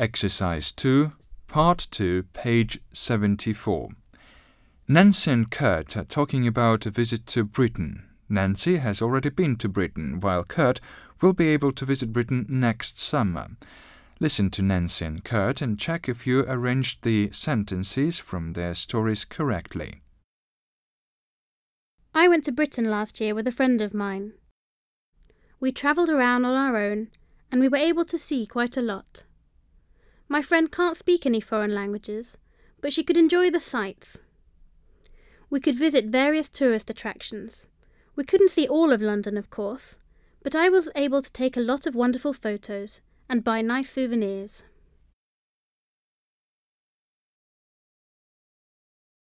Exercise 2, Part 2, page 74. Nancy and Kurt are talking about a visit to Britain. Nancy has already been to Britain, while Kurt will be able to visit Britain next summer. Listen to Nancy and Kurt and check if you arranged the sentences from their stories correctly. I went to Britain last year with a friend of mine. We travelled around on our own, and we were able to see quite a lot. My friend can't speak any foreign languages, but she could enjoy the sights. We could visit various tourist attractions. We couldn't see all of London, of course, but I was able to take a lot of wonderful photos and buy nice souvenirs.